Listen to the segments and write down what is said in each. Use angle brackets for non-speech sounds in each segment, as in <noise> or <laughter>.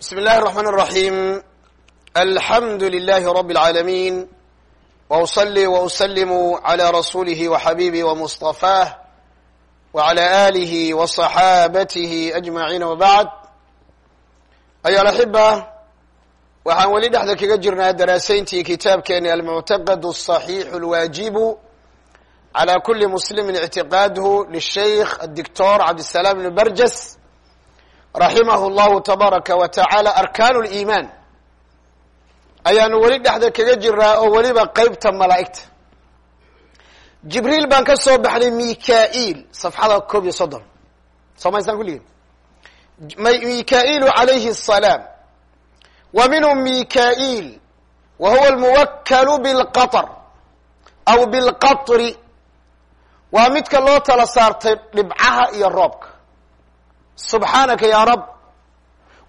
بسم الله الرحمن الرحيم الحمد لله رب العالمين وأصلي وأسلم على رسوله وحبيبه ومصطفاه وعلى آله وصحابته أجمعين وبعد أيها الأحبة waxaan weli dhexda kaga jirnaa daraasayntii kitaabkeeni almuctaqad الصaxiix اlwaajibu calى kuli muslimi اctiqaadhu lishaykh الdictor cabdالsalaam ibn barjas raximahu llahu tabaaraka wa tacaala arkaanu liimaan ayaanu weli dhexda kaga jiraa oo weliba qeybta malaa'igta. Jibriil baan ka soo baxnay mika-iil safxada koob iyo soddon. Soomaysaan kulligeen mika-iilu calayhi asalaam wa minhum mika-iil wa huwa almuwakalu bilqatar aw bilqatri. Waa midka loo tala saartay dhibcaha iyo roobka subxaanaka yaa rab.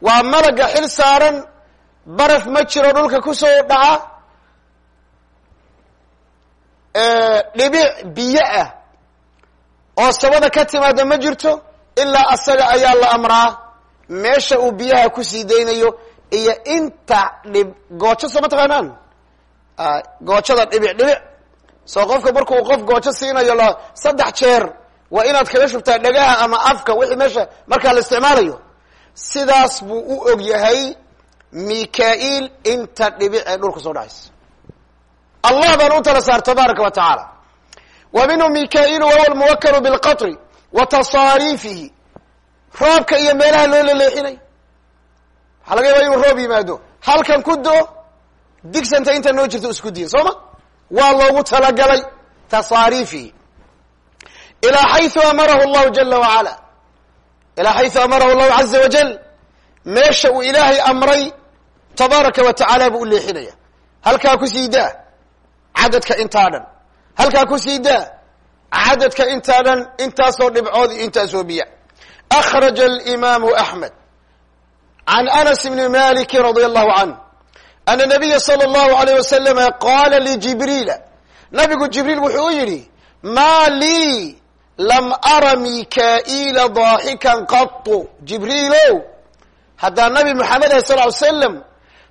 Waa malaga xil saaran baraf ma jiro dhulka ku soo dhaca. Dhibic biyo ah. Oo sabada ka timaada ma jirto ilaa asaga ayaa la amraa. Meesha uu biyaha ku sii daynayo iyo inta dhib goojo soo ma taqaanaan? Goojada dhibic dhibic soo qofka markuu qof goojo siinayo la saddex jeer waa inaad kaga shubtaa dhagaha ama afka wixii meesha markaa la isticmaalayo. Sidaas buu u og yahay mika-il inta dhibic ee dhulka soo dhacaysa. Allah baan u tala saar tabaaraka wa tacaala. Wa minhu mika-ilu wahuwa almuwakalu bilqatri wa tasaariifihi roobka iyo meelaha loo laleexinay. Waxaa laga yabaa inuu roob yimaado. Halkan ku do digsanta inta noo jirta isku diin soo ma? Waa loogu talagalay tasaariifihi ilaa xayثu amarahu اllahu jala wacala ilaa xayثu amarahu اllahu caza wajal meesha uu ilaahay amray tabaaraka wa tacaala buu u leexinaya halkaa kusii daa cadadka intaa dhan halkaa kusii daa cadadka intaa dhan intaasoo dhibcood iyo intaasoo biya akraja alimaamu axmed can anas bni maliki radia allahu canh ana nabiya salى اllahu alayh wasalama qaala lijibriila nabigu jibriil wuxuu u yidhi ma lii lam ara mika-ila daaxikan qatu jibriilow haddaa nabi moxamed ah sal ly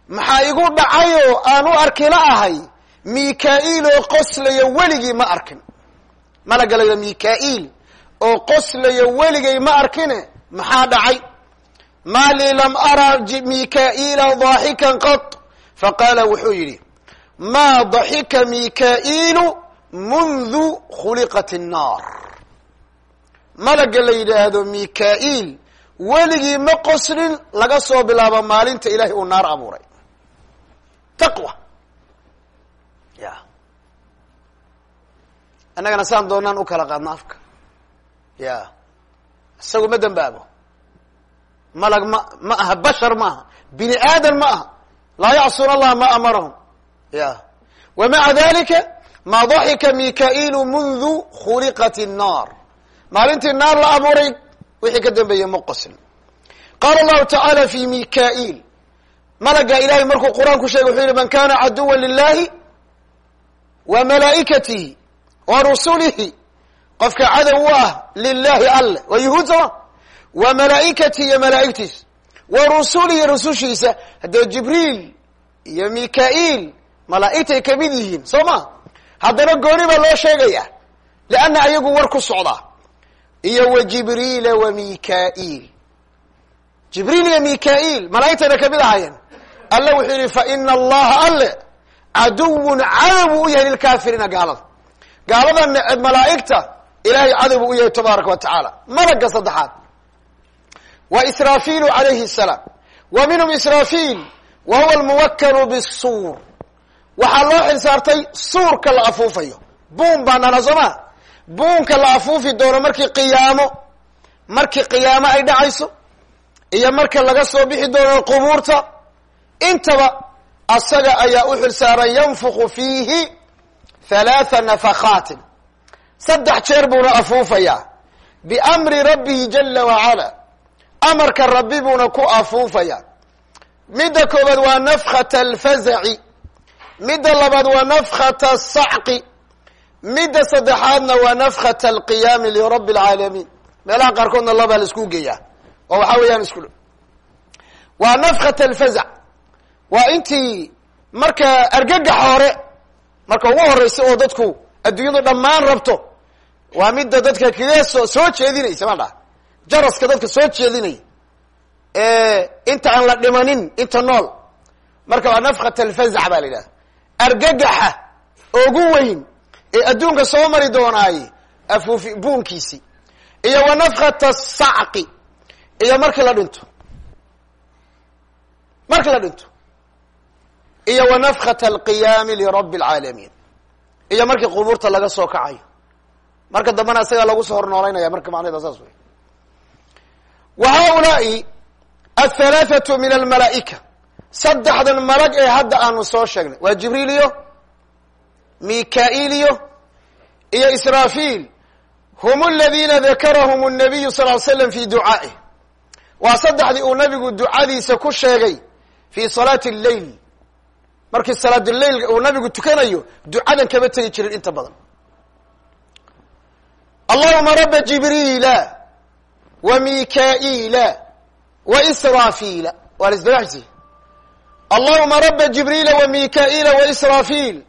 maxaa igu dhacayoo aan u arkila ahay? Mika-il oo qoslaya weligii ma arkin. Malaga layidha mika-il oo qoslaya weligay ma arkine maxaa dhacay? Maa lii lam ara mika-ila daaxikan qat faqaala wuxuu yidhi maa daxika mika-ilu mundu khuliqat الnaar malaga la yidhaahdo mika-il weligii ma qoslin laga soo bilaabo maalinta ilaahay uu naar abuuray. Taqwa. Ya. Annagana saan doonaan u kala qaadno afka. Ya. Isagu ma dembaabo malag ma ma aha bashar ma aha. Bini aadan ma aha. Laa yacsuuna allaha ma amarahum. Ya. Wa maca dalika ma daxika mika-ilu mundu khuliqat الnaar maalintii naar la abuuray wixii ka dambeeyey ma qoslin qaala allahu tacaala fi mika-il malaga ilahay markuu qur'aan ku sheegay wuxuu yihi man kana caduwa lilahi wa malaa'ikatihi wa rusulihi. Qofka cadow u ah lilahi alle waa yuhuud sama wa malaa'ikatihi iyo malaa'igtiisa wa rusulihi rusushiisa haddee jibriil iyo mika-il malaa'igtay ka mid yihiin soo ma? Haddana gooni baa loo sheegaya leanna ayagu war ku socdaa iyo wa jibriila wa mika-il jibriil iyo mika-il malaa'igtayna ka mid ahaayeen. Alle wuxuu yihi fa ina allaha alle caduwun cadow buu u yahay lilkaafiriina gaalada. Gaalada malaa'igta ilahay cadow buu u yahay tabaaraka wa tacaala. Malaga saddexaad. Wa israafilu calayhi الsalaam wa minhum israafil wa huwa almuwakalu bisuur waxaa loo xil saartay suurka la afuufayo. Buun baa nana sooma buunka la afuufi doono markii qiyaamo markii qiyaamo ay dhacayso iyo marka laga soo bixi doono qubuurta intaba asaga ayaa u xil saaran yanfuku fiihi halaatha nafakaatin saddex jeer buuna afuufayaa. Biamri rabbihi jala wacala. Amarka rabbi buuna ku afuufayaa. Midda koobaad waa nafkata alfazaci. Midda labaad waa nafkata asacqi midda saddexaadna waa nafkata alqiyaami lirabbi alcaalamiin meelaha qaarkoodna labaa la isku geeyaa oo waxaa weeyaan isku waa nafkat alfazac waa intii marka argagax hore marka ugu horeysa oo dadku adduunyadu dhammaan rabto waa midda dadka kaga soo soo jeedinaysa maa dhaha? Jaraska dadka soo jeedinaya inta aan la dhimanin inta nool. Marka waa nafkat alfazac baa la yidhaha argagaxa ugu weyn ee adduunka soo mari doonaaye afuufi buunkiisi. Iyo wa nafkata sacqi. Iyo markii la dhinto. Markii la dhinto. Iyo wa nafkata alqiyaami lirabi alcaalamiin iyo markii qubuurta laga soo kacayo. Marka dambena isagaa lagu soo hor noolaynaya marka macnaheeda saas wey wa haulaai athalathatu min almalaa'ika. Saddexdan malag ee hadda aanu soo sheegnay. Waa jibriil iyo mika-il iyo iyo israafiil hum aladiina dakarahum الnabiyu sal ly slam fi ducaa'ih waa saddexdii uu nabigu ducadiisa ku sheegay fi salaati اleyl markii salaat leil uu nabigu tukanayo ducadan kama tegi jirin inta badan allahuma raba jibriila wa mika-ila wa israafiila waa la isdabaaxisi allahuma raba jibriila wa mika-ila wa israafiil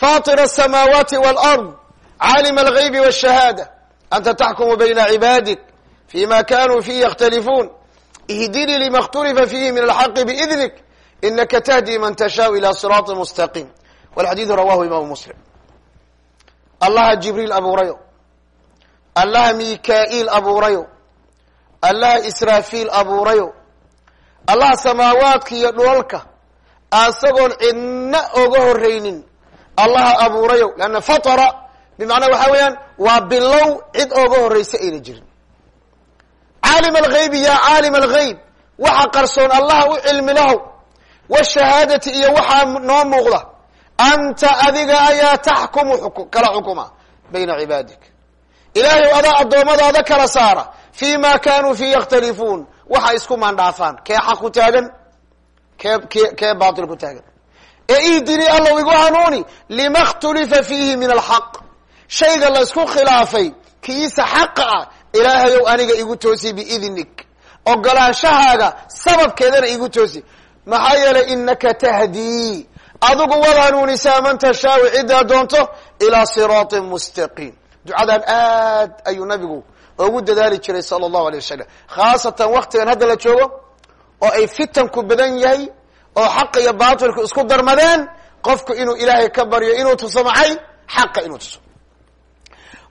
faطir الsamaawaati wاlأrض caalim alغaybi wالshahaada anta taxkumu bayna cibaadik fima kanuu fihi yakhtalifuun ihdinii lima اkhtulifa fihi min alxaqi biidnik inaka tahdi man tashaau ila siraaطi mustaqiim walxadiidu rawahu imaamu muslim allaha jibriil abuurayo allaha mika-il abuurayo allaha israafiil abuurayo allaha samaawaadka iyo dhulalka asagoon cidna oga horreynin allaha abuurayo leanna fatara bimacnaa waxaa weeyaan waa bilow cid ooga horreysa ayna jirin. Caalim alghaybi ya caalim alghayb waxa qarsoon allaha u cilmi lahow washahaadati iyo waxaa noo muuqda anta adiga ayaa taxkumu kala xukuma bayna cibaadik ilaahay adaa addoommadaada kala saara fi ma kanuu fi yakhtalifuun waxa isku maandhaafaan kee xaq ku taagan kee ke kee baatil ku taagan ee ihdini allow igu hanuuni lima اkhtulifa fiihi min alxaq. Shayga la isku khilaafay kiisa xaqa ah ilaahayow aniga igu toosi biidnik. Ogolaanshahaaga sababkeedana igu toosi maxaa yeelay inaka tahdii adigu wad hanuunisaa man tashaau ciddaa doonto ilaa siraaطin mustaqiim. Ducadan aad ayuu nabigu ugu dadaali jiray sala allahu alay wasalam khaasatan waktigan hadda la joogo oo ay fitanku badan yahay oo xaqa iyo baatilku isku darmadeen qofku inuu ilaahay ka baryo inuu tuso maxay xaqa inuu tuso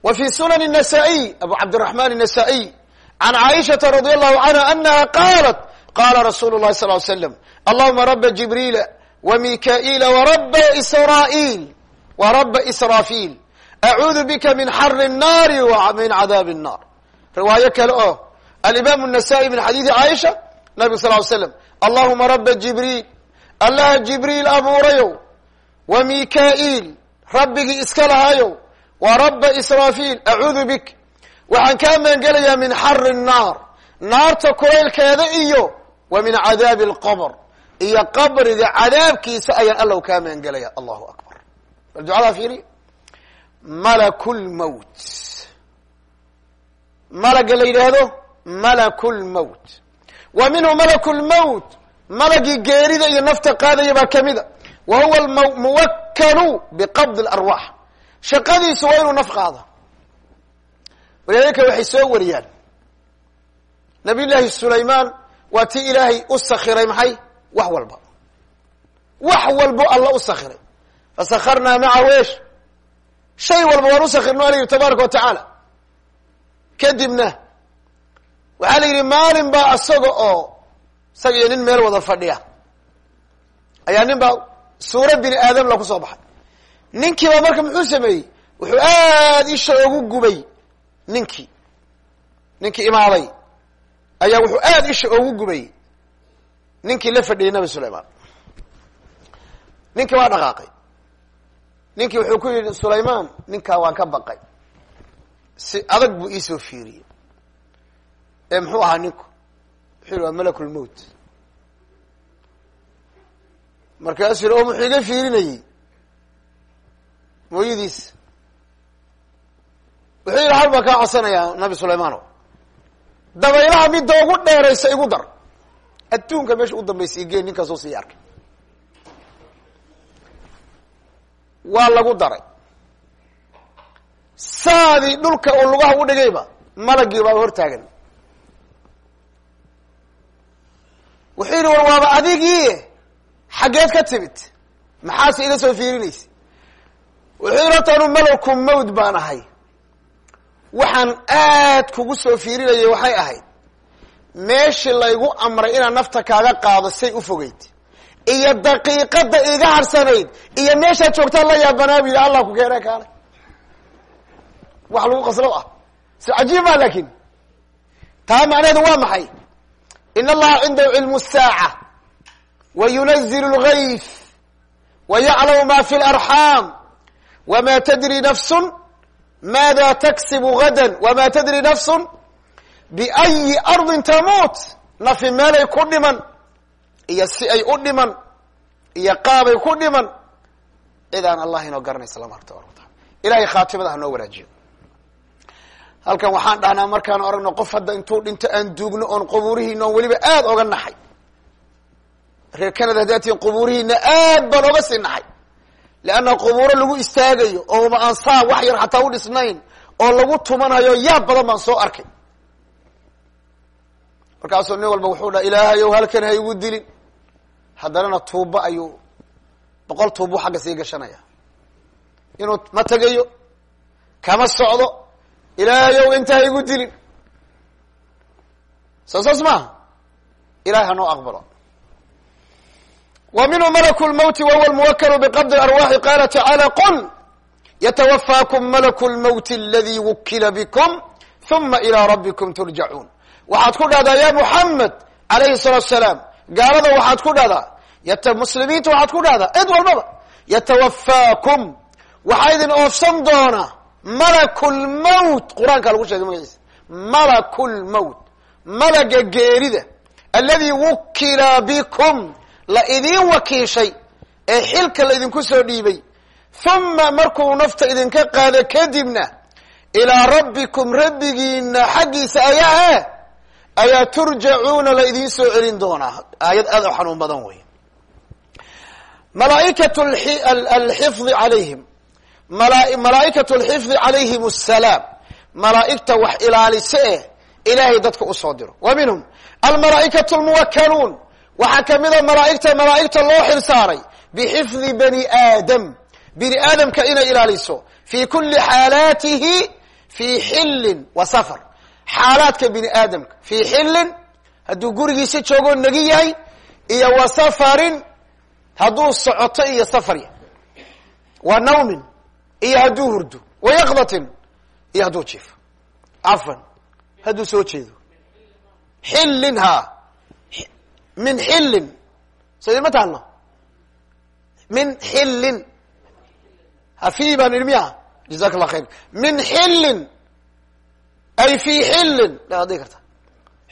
wa fi sunan النasائي abu cabdالرaحman النasائي عan caaishaةa radي الlahu canha anaha qalat qala rasulu الlahi صل ly slam allahuma raba jibriila وmika-ila wraba srاil wraba israafil acuudu bika min xari الnari wa min cadaabi الnar riwaayo kale oo alimam النasائي min xadiidi caaisha nabig sal ly slam allahuma raba jibriil allaha jibriil abuurayow wa mikaa'iil rabbigii iska lahaayow wa rabba israafiil acuudu bik. Waxaan kaa maangelayaa min xari nnaar naarta kulaylkeeda iyo wa min cadaabi alqabr. Iyo qabriga cadaabkiisa ayaan allow kaa maangelaya allahu akbar. Bal ducadaa fiiri. Malaku lmowt malaga la yidhaahdo malaku lmowt wa minhu malaku lmowt malagii geerida iyo nafta qaadaya baa kamida wa huwa muwakkalu biqabdi اlarwaax shaqadiisu waa inuu naf qaado. Walidaalika waxay soo wariyaan. Nabiy llaahi sulaymaan waa tii ilaahay u sakiray maxay? Wax walba. Wax walbo alla u sakiray fasakarnaa macahu esh shay walba waan u sakirno ala yihi tabaaraka wa tacaala. Kadibna waxaa la yidhi maalin baa isaga oo isaga iyo nin meel wada fadhiya. Ayaa nin baa suura bini aadam la ku soo baxay. Ninkii baa marka muxuu sameeyey? Wuxuu aad isha ogu gubay. Ninkii ninkii imaaday. Ayaa wuxuu aad isha ogu gubay. Ninkii la fadhiyay nabi sulaymaan. Ninkii waa dhaqaaqay. Ninkii wuxuu ku yidhi sulaymaan ninkaa waan ka baqay. Si adag buu iisoo fiiriyey. Ee muxuu ahaa ninku yihi waa malakulmowt markaasuu yihi oo muxuu iga fiirinayey mooyadiis wuxuu yidhi hal baan kaa codsanayaa nabi sulaymaano dabaylaha midda ugu dheeraysa igu dar adduunka meesha u dambaysa igeen ninkaasoo sii arkay waa lagu daray saadii dhulka uu lugaha u dhigayba malagii baa hortaagan wuxuu yidhi war waaba adigii xaggeed ka timid. Maxaase iga soo fiirinaysa. Wuxuu yidhi horta anu malaku mawd baan ahay. Waxaan aad kugu soo fiirinayay waxay ahayd. Meeshii laygu amray inaan nafta kaaga qaado say u fogeyd. Iyo daqiiqada iga harsanayd. Iyo meeshaad joogtaan la yaabanaa bu yidhi allah ku keenaa kaalay wax lagu qaslo ah. Si cajiib ma laakiin. Taa macnaheedu waa maxay in allaha cindahu cilmu الsaaca wa yunazil اlgayf wa yaclamu ma fi اlarxaam wma tadri nafsu maada taksibu gada wma tadri nafsu biأyi ardi tamuut nafi meelay ku dhiman iyo si ay u dhiman iyo qaabay ku dhiman cid aan allah inoo garanaysa lama arta tabaraka wataala ilahay khaatimada ha noo wanaajiyo halkan waxaan dhahnaa markaan aragno qof hadda intuu dhinto aan duugno oon qubuurihiina oon weliba aad oga naxay reer canada haddaad tihiin qubuurihiina aad baan oga sii naxay leanna qubuuro lagu istaagayo ooma aan saa wax yar xataa u dhisnayn oo lagu tumanayo yaab badan baan soo arkay. Markaasuu nin walba wuxuu dhaha ilaahayow halkan ha igu dilin. Haddanana tuubo ayuu boqol tuubu xagga sii gashanaya. Inuu ma tegayo kama socdo ilaahayow inta ha igu dilin soo saas maaha ilahay ha noo aqbalo. Wa minhu malaku lmawti wahuwa lmuwakalu biqabdi arwaxi qala tacaala qul yatawafaakum malaku lmawti aladi wukila bikum huma ilaa rabbikum turjacuun waxaad ku dhahdaa ya muxamed alayhi الsalaatu salaam gaalada waxaad ku dhahdaa yt muslimiinta waxaad ku dhahdaa cid walbaba yatawafaakum waxaa idin oofsan doona malaku lmawt qur'aanka lagu sheegay magaciisa malaku lmawt malaga geerida. Aladi wukila bikum. La idiin wakiishay. Ee xilka la idinku soo dhiibay. Huma markuu nafta idinka qaado kadibna ilaa rabbikum rabbigiina xaggiisa ayaa eh ayaa turjacuuna la idiin soo celin doonaa aayad aad u xanuun badan wey malaa'ikat alxifdi calayhim malaa'ikat alxifdi calayhim asalaam malaa'igta wax ilaalise eh ilaahay dadka u soo diro. Wa minhum almalaa'ikatu lmuwakaluun waxaa kamida malaa'igta malaa'igta loo xil saaray bixifdi bani aadam. Bini aadamka inay ilaaliso. Fi kuli xaalaatihi fi xillin wa safar. Xaalaadka bini aadamka fii xillin hadduu gurigiisa joogoo negi yahay iyo wa safarin hadduu socoto iyo safar yahay. Wa nawmin iyo hadduu hurdo wa yaqdatin iyo hadduu jiifo. Cafan hadduu soo jeedo. Xillin ha. Min xillin. So idinma taano min xillin. Hafi baan idhi miya jazaka allah khayr. Min xillin. Ay fi xillin. Ad dhigi karta.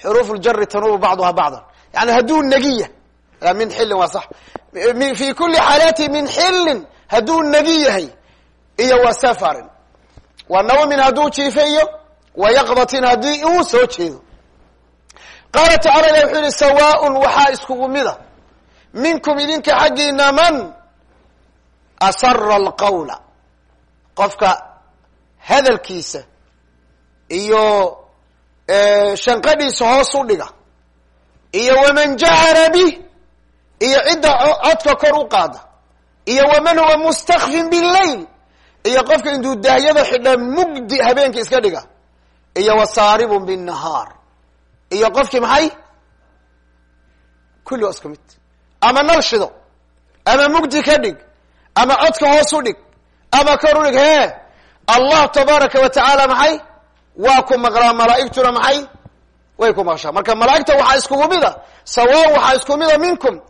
Xuruuf ljari tanubu bacduha bacdan. Yani hadduu negiya min xillin waa sax. Fi kuli xaalaati min xillin. Hadduu negi yahay iyo wa safarin. Wa nawmin hadduu jiifeyo wa yaqdatin haddii uu soo jeedo. Qaala tacala ilah wuxuu yihi sawaaءun waxaa iskugu mida. Minkum idinka xaggiina man asara alqawla. Qofka hadalkiisa iyo shanqadhiisa hoos u dhiga. Iyo waman jahara bih iyo cidda codka kor u qaada. Iyo waman huwa mustakfin biاllayl iyo qofka intuu daahyada xidha mugdi habeenka iska dhiga. Iyo wasaaribun bالnahaar iyo qofkii maxay? Kulli waa isku mid. Ama nal shido. Ama mugdi ka dhig. Ama codka hoos u dhig. Ama kor u dhig he! Allah tabaaraka wa maxay? Waa ku maqlaa malaa'igtuna maxay? Way ku maqshaa. Marka malaa'igta waxaa iskugu mida sawaan waxaa isku mida minkum.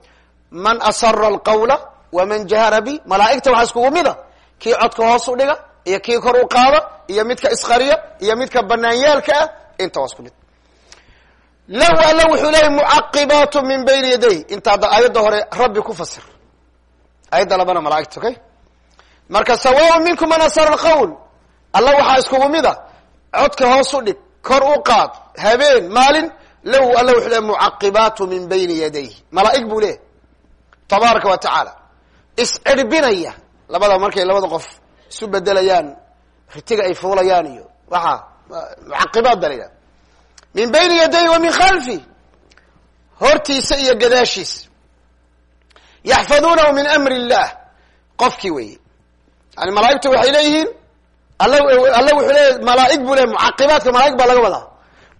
Man asara alqawla waman jahara bi malaa'igta waxaa iskugu mida kii codka hoos u dhiga iyo kii kor u qaada iyo midka isqariya iyo midka banaanyaalka ah inta waa isku mid lahu alla wuxuu leeyahy mucaqibaatu min bayni yaday. Inta aayadda hore rabbi ku fasir. Aayadda labana malaa'igta okay? Marka sawaan minkum man asara alqawl. Alla waxaa iskugu mida codka hoos u dhig kor u qaad habeen maalin lahu alla wuxuu leey mucaqibaatu min bayni yadayh malaa'ig buu leeyahy tabaaraka wa tacaala. Iscirbinaya labada markay labada qof isu bedelayaan ritiga ay fuulayaan iyo waxaa mucaqibaad baa la min bayni yadayhi wa min khalfi hortiisa iyo gadaashiisa. Yaxfaduunahu min amri illah qofkii weeye. Yani malaa'igtu waxay leeyihiin alla alla wuxuu leeya malaa'ig buu leey mucaqibaadka malaa'ig baa laga wadaa.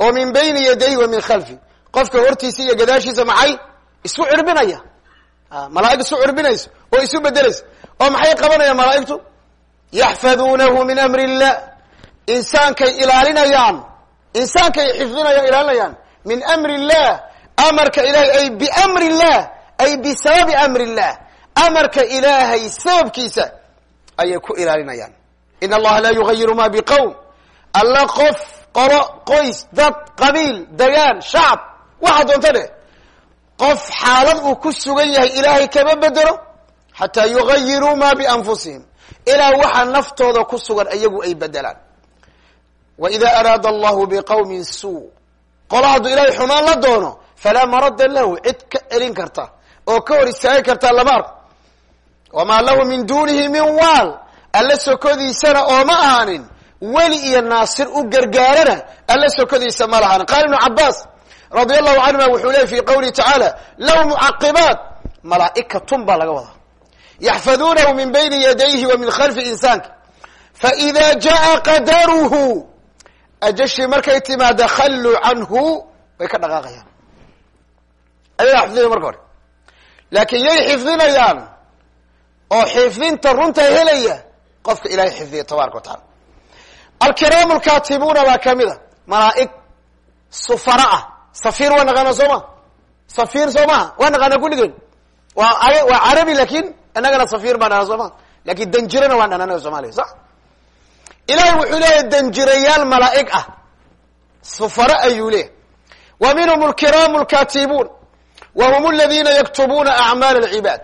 Oo min bayni yadayhi wa min khalfi. Qofka hortiisa iyo gadaashiisa maxay? Isku cirbinaya malaa'ig isku cirbinayso oo isu bedelaysa oo maxay qabanayaan malaa'igtu? Yaxfaduunahu min amri illah insaankay ilaalinayaan. Insaankay xifdinayaan ilaalinayaan. Min amri illah amarka ilahay ay biamri illah ay bisababi amri illah amarka ilaahay sababkiisa ayay ku ilaalinayaan. In allaha laa yugayiru ma biqowm alla qof qolo qoys dad qabiil dagaan shacab waxa doonta dheh qof xaalad uu ku sugan yahay ilaahay kama bedelo xataa yugayiruu ma bianfusihim ilaa waxa naftooda ku sugan iyagu ay bedelaan. Wa ida araada allahu biqowmin suu. Qolo hadduu ilaahay xumaan la doono falaa marada lahu cid ka celin karta oo ka hor istaagi karta lama arko wamaa lahu min dunihi min waal. Alla sokodiisana ooma ahaanin weli iyo naasir u gargaarana alla sokodiisa ma lahanin qaala ibnu cabaas radia allahu canhuma wuxuu leeyay fi qawlihi tacaala lahu mucaqibaat. Malaa'ikatun baa laga wadaa yaxfaduunahu min bayni yadayhi wa min khalfi insaanka faida jaa qadaruhu ajashii markay timaada khalluu canhu way ka dhaqaaqayaan ayagaa xifdinaya marka hore laakiin yay xifdinayaan oo xifdinta runta helaya qofka ilahay xifdiya tabaraka wa taala alkiraamu lkatibuuna baa ka mid a malaa'ig sufara ah safiir waa naqaana soo ma safiir inagana safiir baan dhahnaa soo ma laakiin danjirana waan dhahna anaga somaliya sax ilahay wuxuu leeyahay danjirayaal malaa'ig ah. Sufara ayuu leeyahy wa minhum alkiraamu lkatibuun wa hum aladina yaktubuuna acmaal alcibaad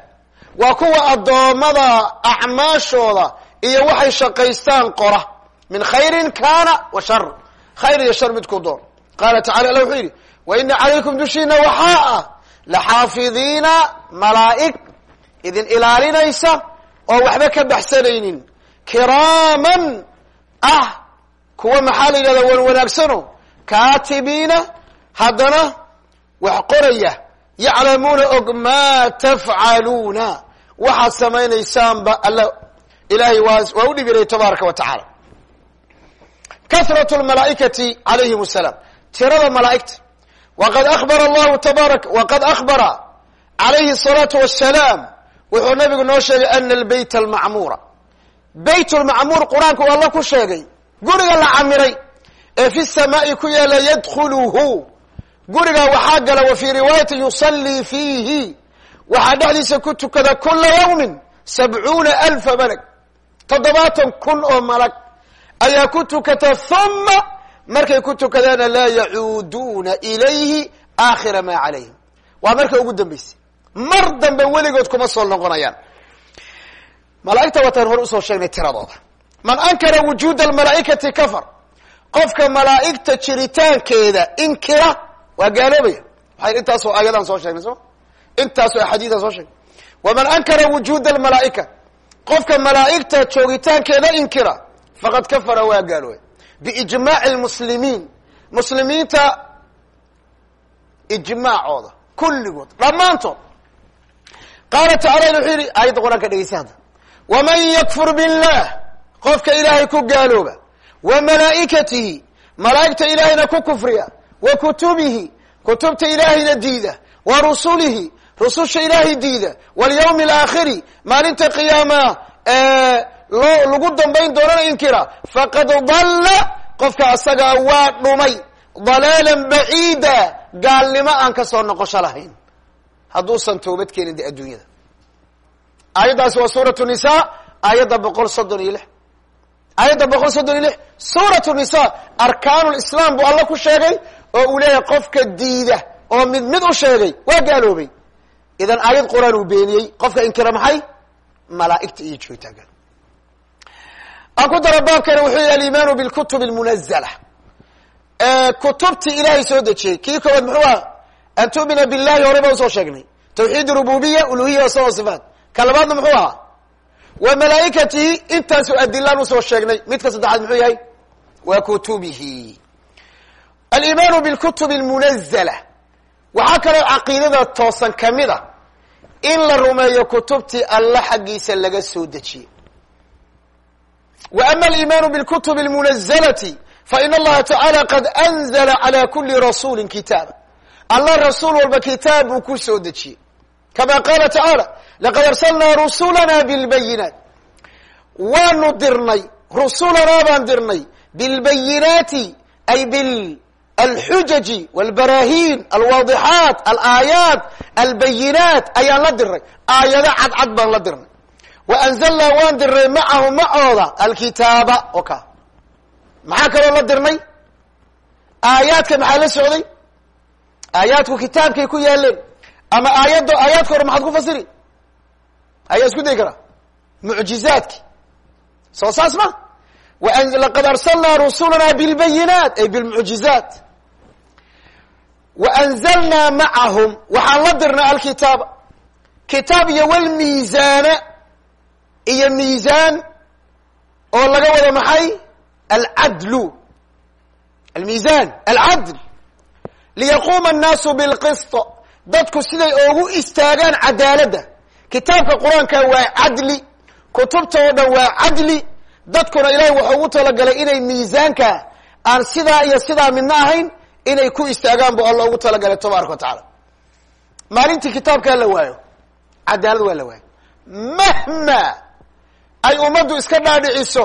waa kuwa addoommada acmaashooda iyo waxay shaqaystaan qora. Min khayrin kana wa shar khayr iyo shar midkuu door. Qaala tacala alla wuxuu yidhi wa ina calaykum dushiina waxaa ah laxaafidiina malaa'ig idin ilaalinaysa oo waxba ka baxsanaynin. Kiraaman ah kuwa maxaa la yidhahda wan wanaagsano. Kaatibiina haddana wax qoraya. Yaclamuuna og maa tafcaluuna. Waxaad samaynaysaanba alla ilahay waa waa u dhibiray tabaaraka wa tacaala. Kahrat lmalaa'ikati calayhim asalaam. Tirada malaa'igta. Waqad ahbara allahu tabaaraka waqad ahbara calayhi الsalaatu wasalaam wuxuu nabigu noo sheegay ana albeyt almacmuura beyt lmacmuur qur'aanku alla ku sheegay. Guriga la camiray. Ee fi samaa'i ku yaalla yadkhuluhu. Guriga waxaa gala wa fii riwaayati yusallii fiihi. Waxaa dhexdiisa ku tukada kula yawmin sabcuuna alfa malag toddobaatan kun oo malag ayaa ku tukata huma markay ku tukadaana laa yacuuduuna ilayhi aakhira maa calayhim. Waa marka ugu dambeysay mar dambe weligood kuma soo noqonayaan. Malaa'igta wataan hore u soo sheegnay tiradooda. Man ankara wujuuda almalaa'ikati kafar. Qofka malaa'igta jiritaankeeda inkira waa gaaloobaya. Waxay intaasoo aayadaan soo sheegnay soo? Intaasoo axaadiidan soo sheegnay. Waman ankara wujuuda almalaa'ika qofka malaa'igta joogitaankeeda inkira faqad kafara waa gaaloobay biijmaaci lmuslimiin muslimiinta ijmaacooda kulligood dhammaantood qaala tacala wuxuu yidhi aayadda qur'aanka dhegeysa hadda. Waman yakfur billah qofka ilaahay ku gaalooba. Wa malaa'ikatihi malaa'igta ilaahayna ku kufriya. Wa kutubihi kutubta ilaahayna diida. Wa rusulihi rususha ilaahay diida. Walyawmi alaakhiri maalinta qiyaama loo lagu dambayn doonana inkira. Faqad dalla qofka asagaa waa dhumay. Dalaalan baciida gaalnimo aan ka noqosho lahayn hadduusan toobad keenin de adduunyada. Aayaddaasi waa suuratu nisa aayadda boqol soddon iyo lix. Aayadda boqol soddon iyo lix suuratu nisa arkaanu lislaam buu alla ku sheegay oo uu leeyahay qofka diida oo mid mid u sheegay waa gaaloobay. Idan aayad qur'aan uu beeniyey qofka inkira maxay? Malaa'igta iyo joogitaanka aan ku dara baabkani wuxuu yihi alimaanu bilkutub lmunazala kutubtii ilaahay soo dejiyey kii koowaad muxuu aha an tu'mina billahi horey baa u soo sheegnay. Tawxiid rububiya uluhiya asma sifaat. Ka labaadna muxuu ahaa? Wa malaa'ikatihi intaasu adilaan u soo sheegnay. Midka saddexaad muxuu yahay? Wa kutubihi. Alimaanu bilkutub almunazala waxaa kaloo caqiidada toosan ka mid a in la rumeeyo kutubtii alla xaggiisa laga soo dejiyey wa ama alimaanu bilkutub almunazalati fain allaha tacala qad anzla cala kuli rasuuli kitaaba alla rasuul walba kitaab buu ku soo dejiyey kama qaala tacaala laqad arsalnaa rusulana bilbayinaat waanu dirnay rusulanaa baan dirnay bilbayinaati ay bil alxujaji walbarahin alwaadixaat alaayaat albayinaat ayaan la dirnay. Aayado cadcad baan la dirnay. Wa anzalnaa waan dirnay macahu macooda alkitaaba o ka. Maxaa kaloo la dirnay? Aayaadka maxaa la socday aayaadku kitaabkay ku yaaleen ama aayaddo aayaadka hore maxaad ku fasiri? Ayaa isku dayi karaa mucjizaadki soo saas ma? Laqad arsalnaa rusulana bilbayinaat ay bilmucjizaat. Wa anzalnaa macahum waxaan la dirnay alkitaaba kitaab iyo walmiisaana iyo miisaan oo laga wado maxay? Alcadlu. Almiisaan alcadl liyaquuma annaasu bilqist dadku siday oogu istaagaan cadaaladda kitaabka qur'aanka waa cadli kutubta oo dhan waa cadli dadkuna ilahay wuxuu ugu talagalay inay miisaanka aan sidaa iyo sidaa midna ahayn inay ku istaagaan bu alla ugu talagalay tabaaraka wa tacaala maalintii kitaabkaa la waayo cadaalad waa la waayo mahma ay ummaddu iska dhaadhiciso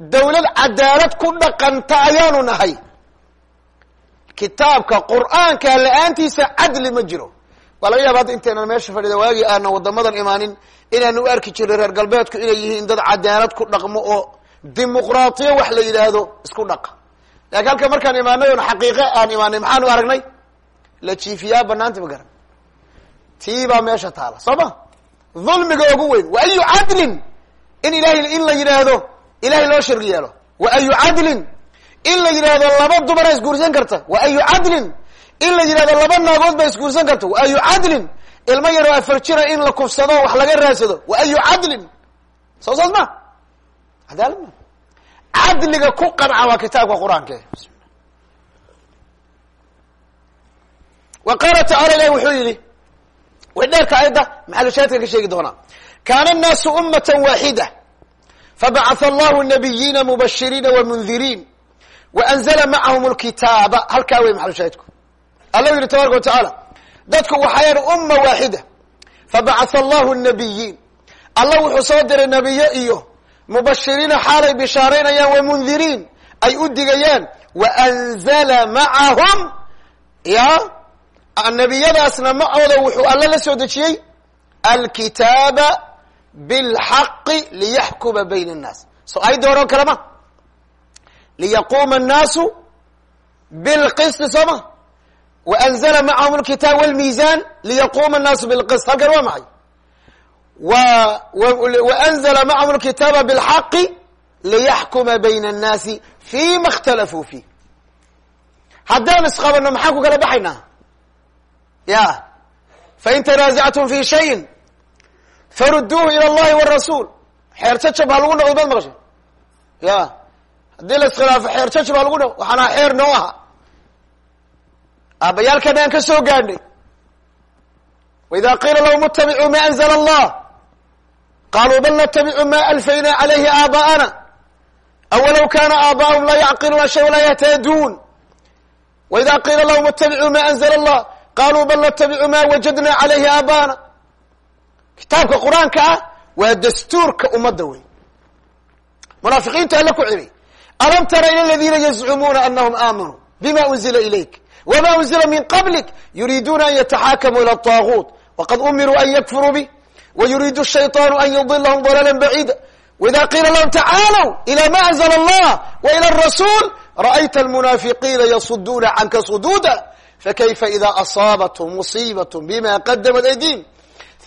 dawlad cadaalad ku dhaqanta ayaanu nahay kitaabka qur'aanka la'aantiisa cadli ma jiro. Waa laga yaaba hadda intaynan meesha fadhida waagii aanan waddamadan imaanin inaanu u arki jirnay reer galbeedku inay yihiin dad cadaalad ku dhaqmo oo dimuqraatiyo wax la yidhaahdo isku dhaqa laakiin halka markaan imaanay oon xaqiiqe aan imaanay maxaanu aragnay? La jiifiyaa banaanta ma garan. Tii baa meesha taala soo ma? Dulmiga ugu weyn wa ayu cadlin? In ilahay in la yidhaahdo ilahay loo shirgi yeelo. Wa ayu cadlin in la yidhaahdo laba dumara isguursan karta wa ayu cadlin in la yidhahdo laba naagood ba isguursan karta wa ayu cadlin ilmo yaroo afar jira in la kufsado wax laga raadsado wa ayu cadlin soo saas ma cadaalad ma. Cadliga ku qanca waa kitaabka qur'aanka. Wa qaala tacala ilahi wuxuu yihi way dheerka ayadda maxalushaadka ka sheegi doonaa. Kaana الnaasu ummata waaxida fabacatha allahu nabiyiina mubashiriina wamundiriin waanzla macahum lkitaaba halkaa wey maxalushaahidku alla yihi tabaraka wa tacaala dadku waxayan umma waaxida fabacatha allahu nabiyiin alla wuxuu soo diray nebiyo iyo mubashiriina xaalay bishaaraynayaan wamundiriin ay u digayaan waanzala macahum ya nebiyadaasna macooda wuxuu alla la soo dejiyey alkitaaba bilxaqi liyaxkuma bayna annaas so ayadda hore o ma liyaquuma annaasu bilqisti soo ma waanzla macahum alkitaab walmiizan liyaquuma annaasu bilqist halkan waa maxay waanzla macahum alkitaaba bilxaqi liyaxkuma bayna annaasi fima اkhtalafuu fiih haddaan isqabano maxaan ku kala baxaynaa ya fain tanaasactum fi shayin faruduuhu ilى اllahi wالrasuul xeer jajab ha lagu noqdo maad maqashay ya haddii la iskhilaafo xeer jajab ha lagu noqdo waxaana xeer noo aha. Aabbayaalkan aan ka soo gaadhnay waida qiila lahum itabicuu ma anzla allah. Qaluu bal natabicu ma alfayna calayhi aaba'ana. Awalow kana aaba'ahum laa yacqiluuna shay walaa yahtaduun waida qiila lahum itabicuu ma anzla allah. Qaluu bal natabicu ma wajadna calayhi aaba'ana. Kitaabka qur'aanka ah waa dastuurka ummadda wey munaafiqiinta alla ku celiy alam tara ila ladina yazcumuuna anahum aamanuu bima unzila ilayk wma unzila min qablik yuriiduuna an yataxakamuu ilى الطاaguut waqad umiruu an yakfuruu bih wyuriidu الshayطaanu an yudilahum ضalaala bacيida wida qiila lahum tacaalw ilى ma anzla اllah wailى الrasuul ra'ayta almunaafiqiina yasuduuna canka suduuda fakayfa ida asaabathum musiibaة bima qadamat aydihim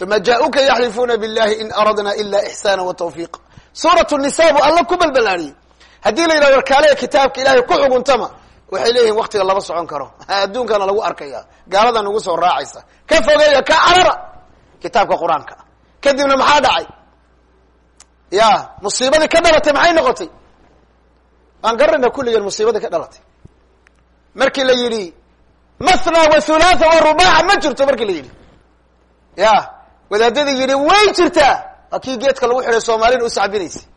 uma ja'uuka yaxlifuuna biاllahi in aradna ila ixsaana watawfiiqa suuraة الnisa buu alla ku balbalaariyey haddii la yidhah warkaalea kitaabka ilahay ku xuguntama waxay leeyihiin waktiga lama socon karo. <laughs> Adduunkana lagu arkaya. Gaalada nagu soo raacaysa. Ka fogeeya ka carara kitaabka qur'aanka. Kadibna maxaa dhacay? Ya musiibadii ka dhalatay maxay noqotay? Waan garanayna kulligeen musiibadii ka dhalatay. Markii la yidhi mathna wa thulatha wa rubaaca ma jirto markii la yidhi. Ya wadaadadii yidhi way jirtaa. Waa kii geedka lagu xidhay soomaalina u sacbinaysay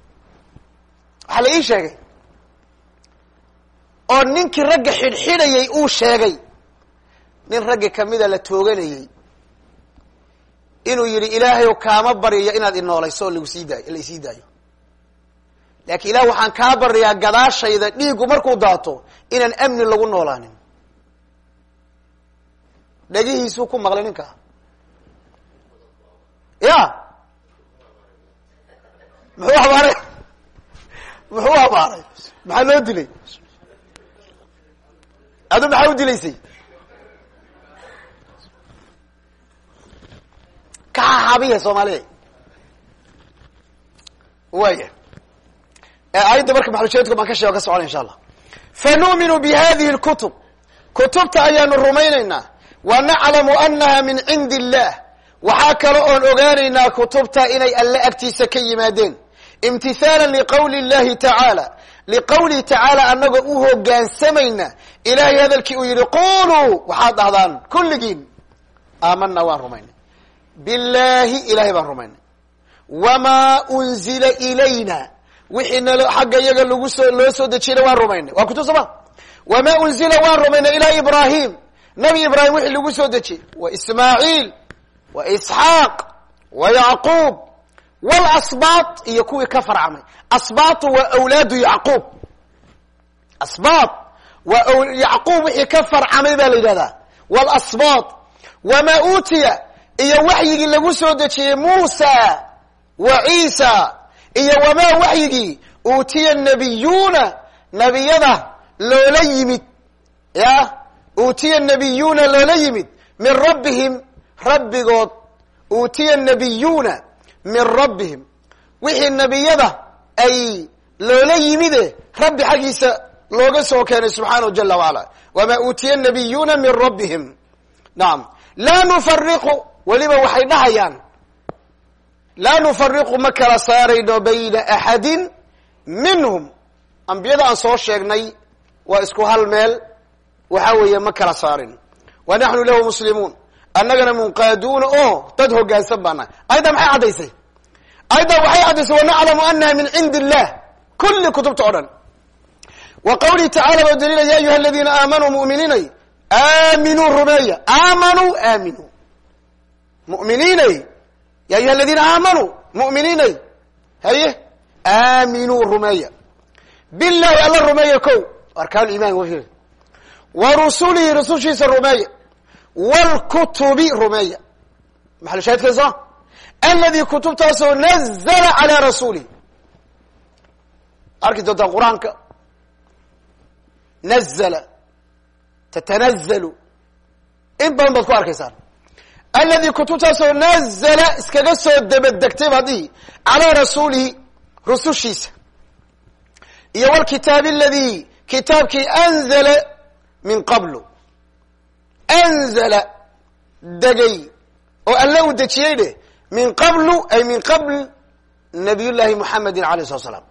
waxaa la ii sheegay. Oo ninkii ragga xidhxidhayay uu sheegay. Nin raggi kamida la tooganayey inuu yidhi ilaahayow kaama baryayo inaad inoolayso oo lagu sii daayo la isii daayo. Laakiin ilah waxaan kaa baryayaa gadaashayda dhiiggu markuu daato inaan amni lagu noolaanin. Dhegihiisuu ku maqlay ninkaa ya muxuu habaaray muxuu habaaray maxaa loo dilay? Adu maxaa u dilaysay? Ka haxaabiya soomaaliya waya aayadda marka maxalusheedku baan ka sheego ka socona insha allah. Fanu'minu bi hadihi اlkutub kutubta ayaanu rumaynaynaa. Wa naclamu anaha min cindi illah waxaa kale oon ogaanaynaa kutubta inay alle agtiisa ka yimaadeen imtithaala liqawli اllahi tacaala liqawlihi tacaala anagoo u hogaansamayna ilahay hadalkii uu yihi quluu waxaad dhahdaan kulligiin. Aamanaa waan rumaynay. Billahi ilahay baan rumaynay. Wamaa unzila ilayna. Wixii nal xagga iyaga lagu soo loo soo dejiyana waan rumaynay. Waa kutub sooma wamaa unzila waan rumaynay ilaa ibrahim nabi ibrahim wixii lagu soo dejiyey. Wa ismaaciil wa isxaaq wa yacquub walasbaat iyo kuwii ka farcamay asbaatu waa awlaadu yacquub asbaat waa yacquub wixii ka farcamay baa la yidhahdaa walasbaat wamaa uutiya iyo waxyigii lagu soo dejiyey muusa wa ciisa iyo wamaa waxyigii uutiya nabiyuuna nabiyada loola yimid ya uutiya nabiyuuna loola yimid min rabbihim rabbigood uutiya nabiyuuna min rabbihim. Wixii nebiyada ay loola yimide rabbi xaggiisa looga soo keenay subxaanahu jala wacala wamaa uutiya nabiyuuna min rabbihim. Nacam laa nufariqu weliba waxay dhahayaan laa nufariqu ma kala saarayno bayna axadin minhum. Ambiyada aan soo sheegnay waa isku hal meel waxa weeye ma kala saarin. Wa naxnu lahu muslimuun annagana munqaaduuna oo dad hogaansan baanahay ayaddan maxay caddaysay? Ayaddan waxay caddaysay wanaclamu anaha min cindi illah kulli kutubta o dhan. Wa qawlihi tacala baa daliila ya ayuha aladiina aamanuu mu'miniinay aaminuu rumeeya. Aamanuu aaminuu mu'miniinay ya ayuha aladiina aamanuu mu'miniinay haye aaminuu rumeeya. Billahi alla rumeeya ko arkaan iman wa rusulihi rusushiisa rumeeya wlkutubi rumeeya maxal shaahidkaysa aladi kutubtaasoo nazla calaa rasuulihi arki doontaan qur'aanka nazla tatanazalu in badan baad ku arkaysaan aladi kutubtaasoo nazla iskaga soo dabadegtay dhihi calaa rasuulihi rusushiisa iyo wlkitaabi aladi kitaabkii anzala min qablu anzala degay oo alle uu dejiyey dheh min qablu ay min qabl nabiy llahi muxamedin alayh slat slam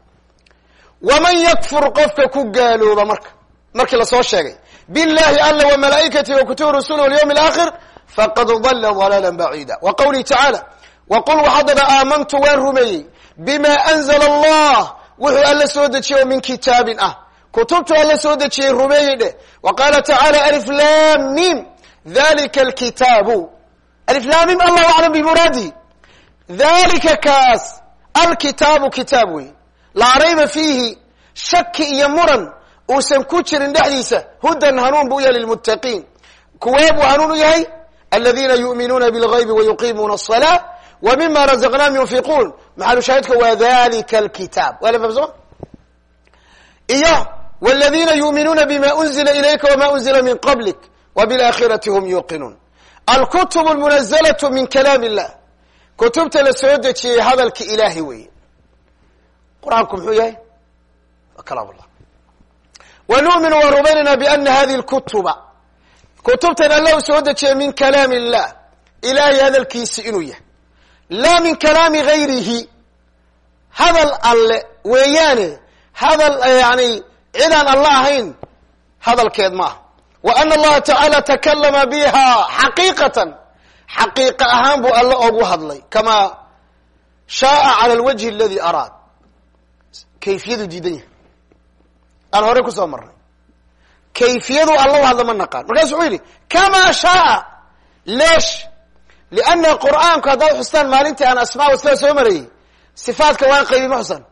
waman yakfur qofka ku gaalooba marka markii la soo sheegay billahi alla wa malaa'ikatihi wa kutubi rasuli walyawmi alaakhir faqad dala dalaala bacida wa qawlihi tacaala wa qul waxadada aamantu waan rumeeyey bima anzla allah wuxuu alla soo dejiyey oo min kitaabin ah kutubtu alla soo dejiyey rumeeyey dheh wa qaala tacaala alif lam mim dalika alkitaabu alif lam mim allahu aclam bimuraadihi dalika kaas alkitaabu kitaab wey laa rayba fiihi shaki iyo muran uusan ku jirin dhexdiisa hudan hanuun buu yahay lilmuttaqiin kuwee buu hanuun u yahay aladiina yu'minuuna bilgaybi wayuqiimuuna asalaa wa mima razaqnaahum yunfiquun maxalu shaahidka waa dalika alkitaab waa la fahmsama iyo wاladina yuuminuuna bima unzila ilayka wama unzila min qablik wa biاlaakhirati hum yuuqinuun alkutub اlmunazalatu min kalaam illah kutubta la soo dejiyey hadalka ilaahi weeye qur-aanku muxuu yahay waa kalaam allah wa nu'minu waan rumaynaynaa biana hadihi lkutuba kutubtan alla u soo dejiyay min kalaami illah ilaahay hadalkiisi inuu yahay laa min kalaami gayrihi hadal alle weeyaane hadal yani cidaan alla ahayn hadalkeed maaha wa ana allaha tacaala takalama biha xaqiiqatan xaqiiqa ahaan buu alle ogu hadlay kamaa shaaa cala alwajhi aladi araad. Kayfiyadu diidan yahay. Aan horey ku soo marnay. Kayfiyadu alla u hadla ma naqaan. Markaasu wuxuu yidhi kamaa shaaa leesh lianna qur'aanku haddaad xustaan maalintii aan asmaa wasla soo marayey sifaatka waan qaybi ma xusan.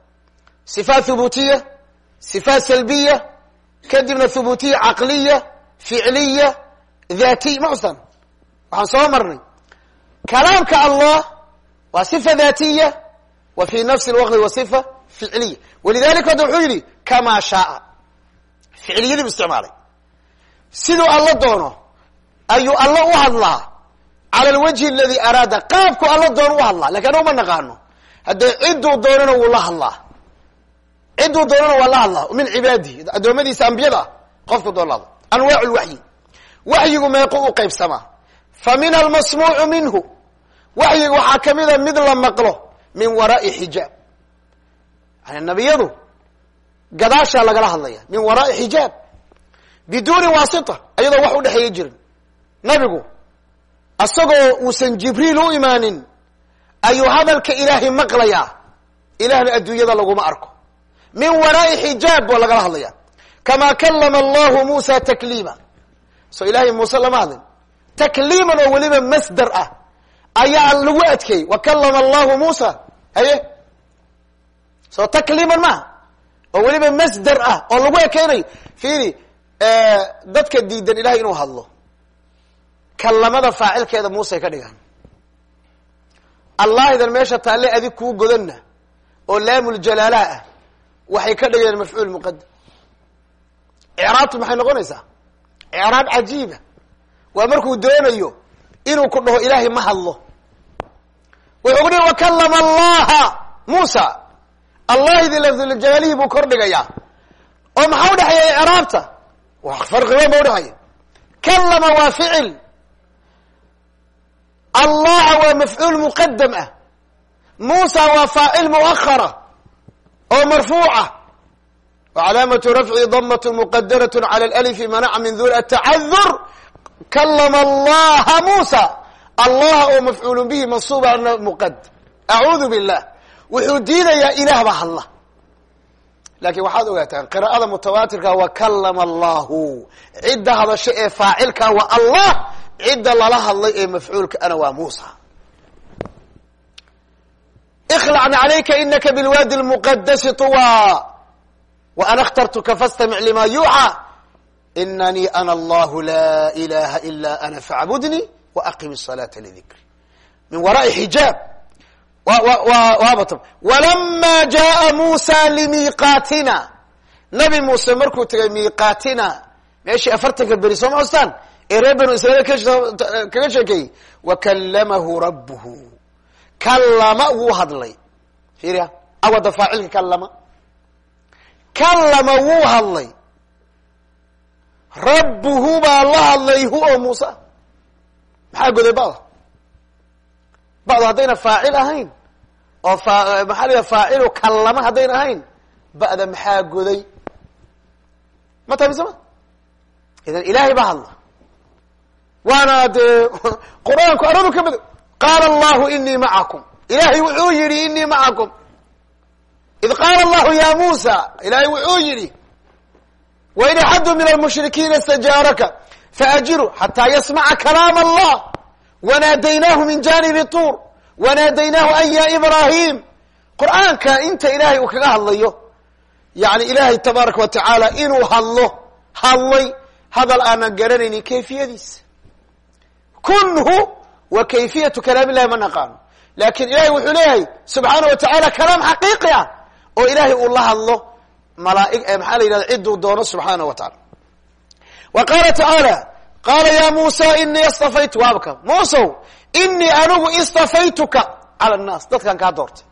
Sifaat thubutiya sifaat salbiya kadibna thubutiya caqliya ficliya dhatiy ma xustaan waxaan soo marnay kalaamka allah waa sifa dhatiya wa fi nafsi lwaqti wa sifa ficliya walidalika hadda wuxuu yidhi kamaa shaaa ficliyadii bu isticmaalay siduu alla doono ayuu alla u hadlaa cala alwajhi aladi araada qaabku alla doono u hadlaa laakiin anagu ma naqaano haddee cidduu doonana wuu la hadlaa cidduu doonana waa la hadlaa min cibaadihi addoommadiisa ambiyada ah qofku doon la hadla anwaacu lwaxyi waxyigu meequ u qaybsamaa fa minha almasmuucu minhu. Waxyiga waxaa kamida mid la maqlo min waraai xijaab. Yani nabiyadu gadaashaa lagala hadlaya min waraai xijaab. Biduuni waasita ayadoo wax udhexeeya jirin. Nabigu isagoo uusan jibriil u imaanin ayuu hadalka ilaahay maqlayaa. Ilahna adduunyada laguma arko min waraai xijaab boo lagala hadlaya kamaa kalama allahu muusa takliima. So ilahay muuse lama hadlin. Takliiman oo weliba masdar ah ayaa lagu adkeeyey. Wa kalama allahu muusa. Haye? So takliiman maaha oo weliba masdar ah oo lagu ekeynayo fiiri dadka diidan ilahay inuu hadlo. Kalamada faacilkeeda muusey ka dhigaan. Allahidan meesha taalle adig kuu godanna oo laamuljalaalaa ah waxay ka dhigeen mafcuul muqadam icraabtu maxay noqonaysaa? Icraab cajiiba. Waa markuu doonayo inuu ku dhaho ilaahay ma hadlo. Wuxuu ku dhihi wakalama allaha muusa. Allahidi lafduljalaalihii buu kor dhigayaa oo maxaa udhexeeya icraabta? Farqi weyn ba udhexeeya kalama waa ficil. Allaha waa mafcuul muqadam ah. Muusa waa faacil muahara oo marfuuca. Wcalaamatu rafci damat muqadarat cala alfi manaca min dul atacadur kalama allaha muusa. Allaha oo mafcuul bihi mansuuba muqadam acuudu billah. Wuxuu diidayaa ilaah baa hadla. Lakin waxaad ogaataan qiraa'ada mutawaatirka wa kalama allahu. Cidda hadasho ee faacilka waa allah. Cidda lala hadlay ee mafcuulka ana waa muusa ikhlacna calayka inaka bilwaadi lmuqadasi tuwa wa ana اkhtartuka fastamic lima yuuxى inanii ana allahu la ilaha ila ana faacbudnii waaqim الصalaata lidikri min waraai xijaab wabat walama jaءa musa limiiqaatina nabi muuse markuu tegay miiqaatina meeshii afartanka beri soo ma xustaan ee reer banu israiil kaga sheekeeyey wakalamahu rabbuhu kallama wuu hadlay. Fiiriya awada faacilka kallama. Kallama wuu hadlay. Rabbuhu baa la hadlay hu oo muuse maxaa goday ba'da? Ba'du haddayna faacil ahayn oo maxaa la faacilu kallama haddayna ahayn ba'da maxaa goday? Ma taamisama idan ilaahay baa hadla. Waana dee <laughs> qur'aanku aradu ka mid qaala allahu inii macakum ilahay wuxuu yihi inii macakum id qaala allahu ya muusa ilahay wuxuu yihi wain axadu min almushrikiina istajaaraka faajiru xataa yasmaca kalaam allah wanaadaynaahu min janibi tuur wanaadaynaahu an ya ibrahim qur'aanka inta ilahay uu kaga hadlayo yani ilahay tabaaraka wa tacaala inuu hadlo hadlay hadal aanan garanaynin kayfiyadiisa kunhu wa kayfiyatu kalaam illahi ma naqaano laakiin ilahay wuxuu leeyahay subxaana wa tacaala kalaam xaqiiqi ah oo ilahay uu la hadlo malaaig maxaa la yidhahda cidduu doono subxaana wa taala wa qaala tacaala qaala ya muusa inii istafaytu waabka muusow inii anigu istafaytuka cala annaas dadkan kaa doortay.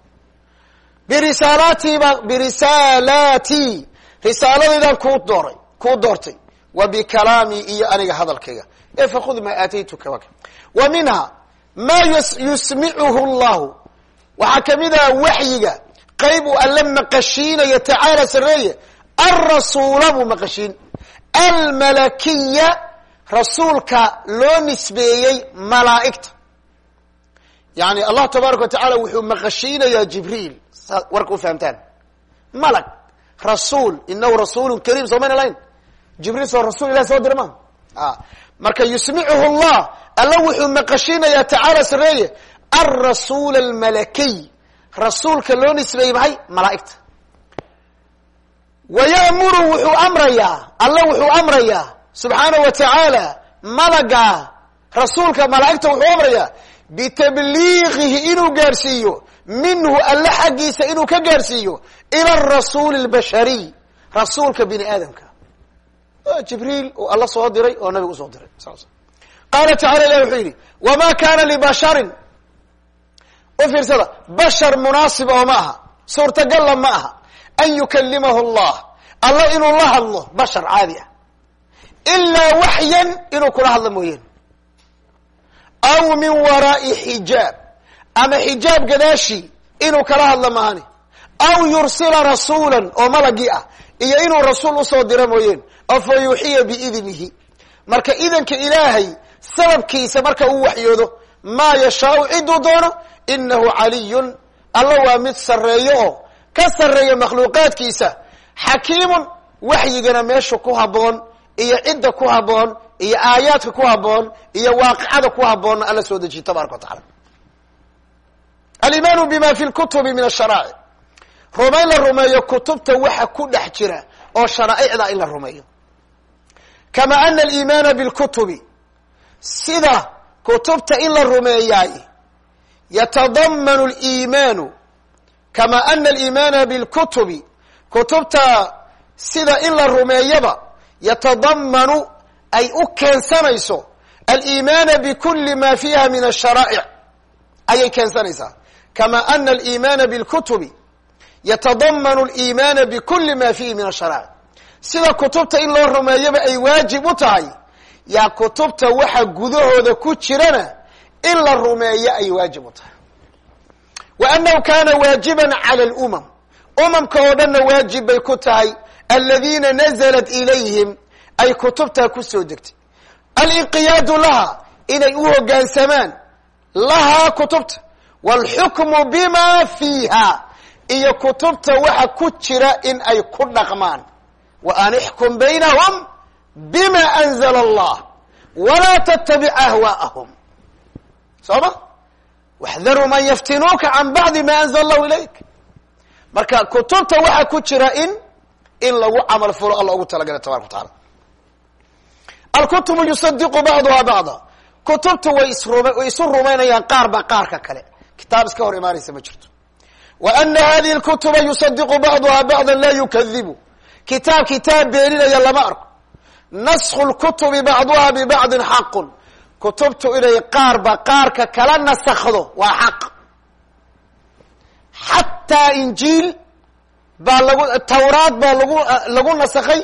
Birisaalaatii baa birisaalaatii risaaladaydan kuu dooray kuu doortay. Wa bikalaamii iyo aniga hadalkayga ee fakud maa aataytuka waka wa minha ma yusmicuhu llahu waxaa ka mid ah waxyiga qayb uu alle maqashiinayo tacaala sareeye alrasuula buu maqashiin. Almalakiya rasuulka loo nisbeeyey malaa'igta. Yani allah tabaaraka wa tacala wuxuu maqashiinayaa jibriil saa warka fahamtaan. Malag rasuul inahu rasuulu kariim soo mayna lahayn? Jibriil soo rasul ilahi soo dira ma a marka yusmicuhu llah alla wuxuu maqashiinayaa tacaala sareeye alrasuul almalakiy rasuulka loo nisbeeyey maxay? Malaa'igta. Wa ya'muru wuxuu amrayaa alla wuxuu amrayaa subxaanahu wa tacaala malaga. Rasuulka malaa'igta wuxuu amrayaa bitabliiqihi inuu gaarhsiiyo minhu alle xaggiisa inuu ka gaarhsiiyo ila arasuuli albashariy rasuulka bini aadamka jibriil oo alla soo diray oo nabiga u soo diray qaala tacala ilah wuxuu yidhi wama kana libasharin u fiirsada bashar munaasiba oo ma aha suurtagalla ma aha an yukalimahu allah alla inuu la hadlo bashar caadi ah ilaa waxyan inuu kula hadlo mooyeen aw min waraa'i xijaab ama xijaab gadaashii inuu kala hadlo maahani aw yursila rasuulan oo malagii ah iyo inuu rasuul u soo diro mooyeen oo fa yuuxiya biidnihi. Marka idanka ilaahay sababkiisa marka uu waxyoodo maa yashaau ciduu doono inahu caliyun. Alla waa mid sarreeyo oo ka sarreeya makhluuqaadkiisa. Xakiimun waxyigana meesha ku habboon iyo cidda ku habboon iyo aayaadka ku habboon iyo waaqicada ku habboonna alla soo dejiye tabaraka wa tacala alimaanu bima fi lkutubi min asharaa'ic rumayn la rumeeyo kutubta waxa ku dhex jira oo sharaa'icda in la rumeeyo kama ana alimaana bilkutubi sida kutubta in la rumeeyaay yatadamanu liimaanu kama ana alimaana bilkutubi kutubta sida in la rumeeyaba yatadamanu ay u keensanayso. Alimaana bikuli ma fiiha min asharaa'ic ayay keensanaysaa kama ana alimaana bilkutubi yatadamanu alimaana bikuli ma fiihi min asharaa'ic sida kutubta in loo rumeeyaba ay waajib u tahay yaa kutubta waxa gudahooda ku jirana in la rumeeyo ay waajib u tahay. Wa annahu kana waajiban cala lumam umamka oo dhanna waajib bay ku tahay aladiina nazalat ilayhim ay kutubtaa ku soo degtay. Alinqiyaadu laha inay u hoggaansamaan lahaa kutubta. Waalxukmu bima fiiha iyo kutubta waxa ku jira in ay ku dhaqmaan wa an ixkum baynahum bima anzala allah. Walaa tattabic ahwaa'ahum soo ma waxdaruu man yaftinuuka can bacdi ma anzala allahu ilayk. Marka kutubta waxa ku jira in in lagu camal fulo alla ugu talagalay tabaraka wa tacala alkutubu yusadiqu bacduha bacda kutubtu way isrum way isu rumaynayaan qaar ba qaarka kale. Kitaab iska hor imaanaysa ma jirto. Wa ana hadihi lkutuba yusadiqu bacduha bacda laa yukadibu kitaab kitaab beeninaya lama arko. Naskhu lkutubi bacduha bibacdin xaqun. Kutubtu inay qaarba qaarka kala nasakdo waa xaq. Xataa injiil baa lagu tawraad baa lagu lagu nasakay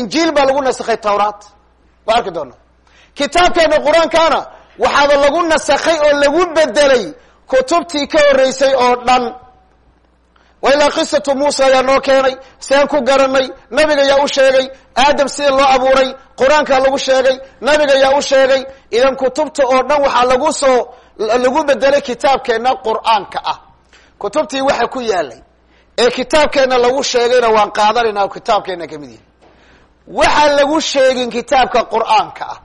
injiil baa lagu nasakhay tawraat. Waa arki doona kitaabkeena qur'aankaana waxaaba lagu nasakhay oo lagu bedelay kutubtii ka horreysay oo dhan wa ilaa qisatu muusa ayaa noo keenay seen ku garanay nabiga yaa u sheegay aadam sida loo abuuray qur'aankaa lagu sheegay nabiga yaa u sheegay idan kutubta oo dhan waxaa lagu soo lagu bedelay kitaabkeena qur'aanka ah. Kutubtii waxa ku yaalay ee kitaabkeena lagu sheegayna waan qaadanayna kitaabkeena ka mid yihi waxaan lagu sheegin kitaabka qur'aanka ah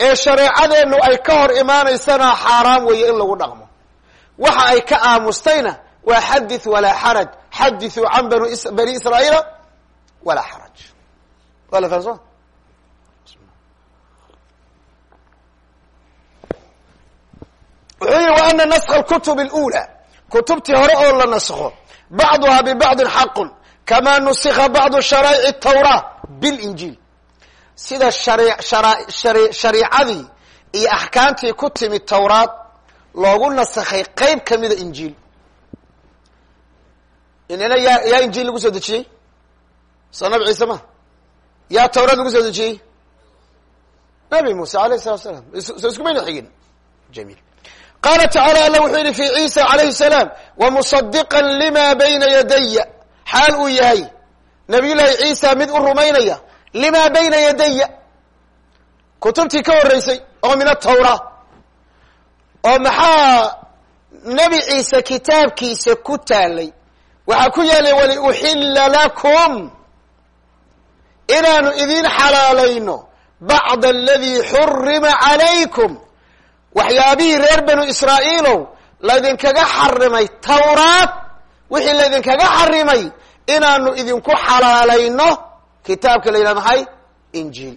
ee shareecadeennu ay ka hor imaanaysana xaaraam weeye in lagu dhaqmo. Waxa ay ka aamustayna waa xadith walaa xaraj xadithuu can bani israaiila walaa xaraj waa la fahamsama wuxuu yihi wa ana naska kutub اlula kutubtii hore oo la naskho bacduhaa bibacdin xaqun kama nusikha bacdu sharaa'ic tawra bilinjiil sida shariicadii iyo axkaamtii ku timid tawraad loogu nasakhay qayb kamida injiil inana yaa yaa injiil lagu soo dejiyey? Soo nabi ciise ma? Yaa tawraad lagu soo dejiyey? Nabi muuse alayh salatu salaam. So iskumayna xigin jamiil. Qaala tacala alla wuxuu yidhi fi ciisa alayhi salaam wamusadiqa lima bayna yadaya xaal uu yahay nabiy llaahi ciisa mid u rumaynaya lima bayna yadaya kutubtii ka horreysay oo min atawra oo maxaa nebi ciise kitaabkiisa ku taalay waxaa ku yaalay waliuxilla lakum inaanu idin xalaalayno bacda aladii xurima calaykum. Waxyaabihii reer banu israa'iilow laydinkaga xarimay tawraad wixii laydinkaga xarimay inaanu idinku xalaalayno kitaabka la yidhah maxay? Injiil.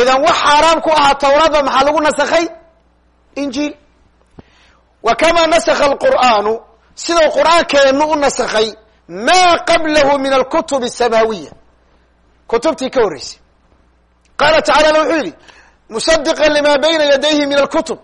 Idan wax xaaraam ku ahaa tawraadba maxaa lagu nasakhay? Injiil. Wa kamaa nasakha alqur'aanu sidau qur'aankeenu u nasakhay maa qablahu min alkutub asamaawiya kutubtii ka horreysay. Qaala tacala wuxuu yidhi musadiqa lima bayna yadayhi min alkutub